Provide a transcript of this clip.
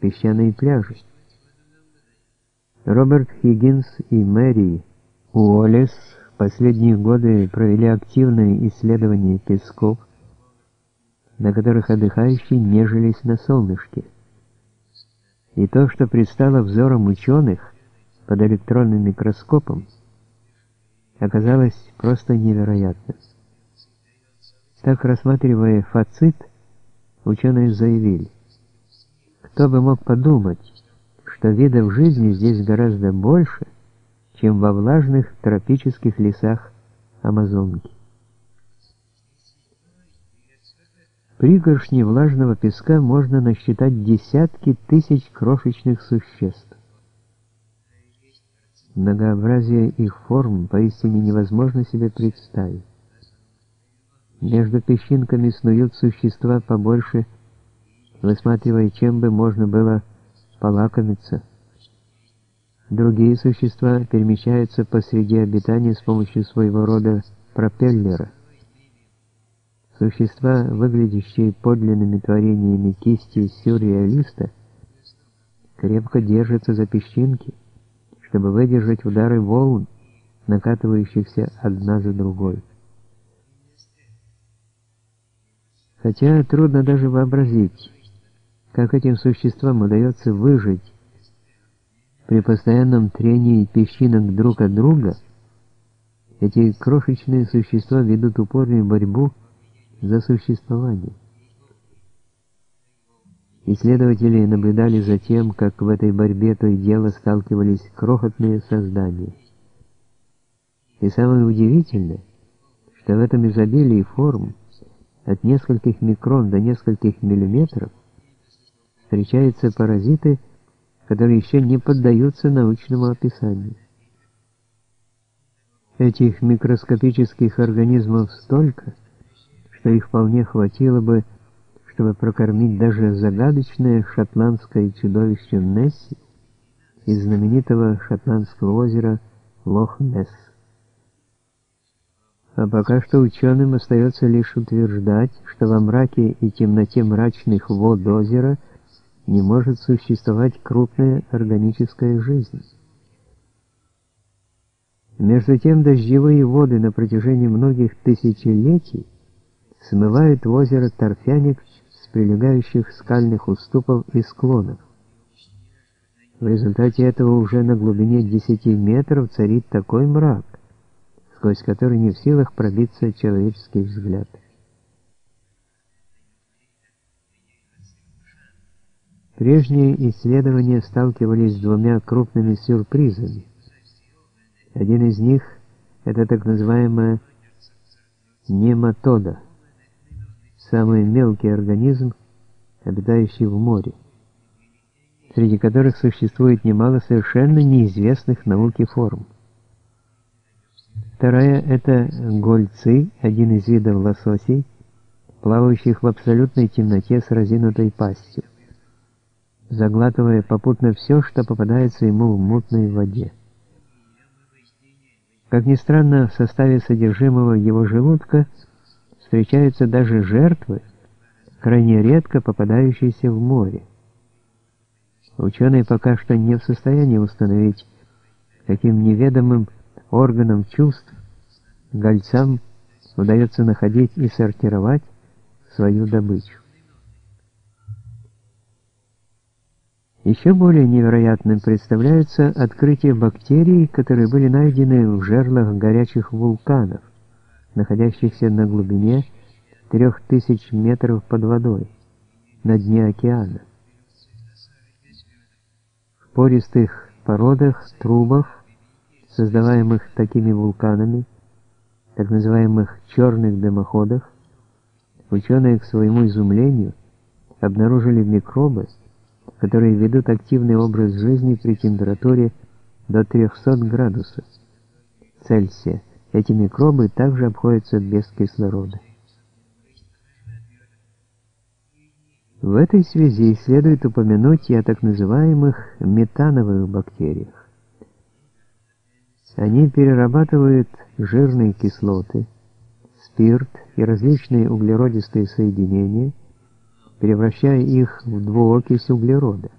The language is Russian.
песчаные пляжи. Роберт Хиггинс и Мэри Уоллес в последние годы провели активное исследование песков, на которых отдыхающие нежились на солнышке. И то, что предстало взором ученых под электронным микроскопом, оказалось просто невероятным. Так, рассматривая фацит, ученые заявили, кто бы мог подумать, что видов жизни здесь гораздо больше, чем во влажных тропических лесах Амазонки. Пригоршни влажного песка можно насчитать десятки тысяч крошечных существ. Многообразие их форм поистине невозможно себе представить. Между песчинками снуют существа побольше, высматривая, чем бы можно было полакомиться. Другие существа перемещаются по среде обитания с помощью своего рода пропеллера. Существа, выглядящие подлинными творениями кисти сюрреалиста, крепко держатся за песчинки, чтобы выдержать удары волн, накатывающихся одна за другой. Хотя трудно даже вообразить, как этим существам удается выжить при постоянном трении песчинок друг от друга, эти крошечные существа ведут упорную борьбу за существование. Исследователи наблюдали за тем, как в этой борьбе то и дело сталкивались крохотные создания. И самое удивительное, что в этом изобилии форм от нескольких микрон до нескольких миллиметров встречаются паразиты, которые еще не поддаются научному описанию. Этих микроскопических организмов столько, что их вполне хватило бы, чтобы прокормить даже загадочное шотландское чудовище Несси из знаменитого шотландского озера Лох-Несс. А пока что ученым остается лишь утверждать, что во мраке и темноте мрачных вод озера не может существовать крупная органическая жизнь. Между тем дождевые воды на протяжении многих тысячелетий смывают в озеро торфяник с прилегающих скальных уступов и склонов. В результате этого уже на глубине 10 метров царит такой мрак, сквозь который не в силах пробиться человеческий взгляд. Прежние исследования сталкивались с двумя крупными сюрпризами. Один из них – это так называемая нематода – самый мелкий организм, обитающий в море, среди которых существует немало совершенно неизвестных науке форм. Вторая – это гольцы, один из видов лососей, плавающих в абсолютной темноте с разинутой пастью, заглатывая попутно все, что попадается ему в мутной воде. Как ни странно, в составе содержимого его желудка – встречаются даже жертвы, крайне редко попадающиеся в море. Ученые пока что не в состоянии установить, каким неведомым органам чувств гольцам удается находить и сортировать свою добычу. Еще более невероятным представляется открытие бактерий, которые были найдены в жерлах горячих вулканов находящихся на глубине 3000 метров под водой, на дне океана. В пористых породах, трубах, создаваемых такими вулканами, так называемых черных дымоходах, ученые к своему изумлению обнаружили микробы, которые ведут активный образ жизни при температуре до 300 градусов Цельсия. Эти микробы также обходятся без кислорода. В этой связи следует упомянуть и о так называемых метановых бактериях. Они перерабатывают жирные кислоты, спирт и различные углеродистые соединения, превращая их в двуокись углерода.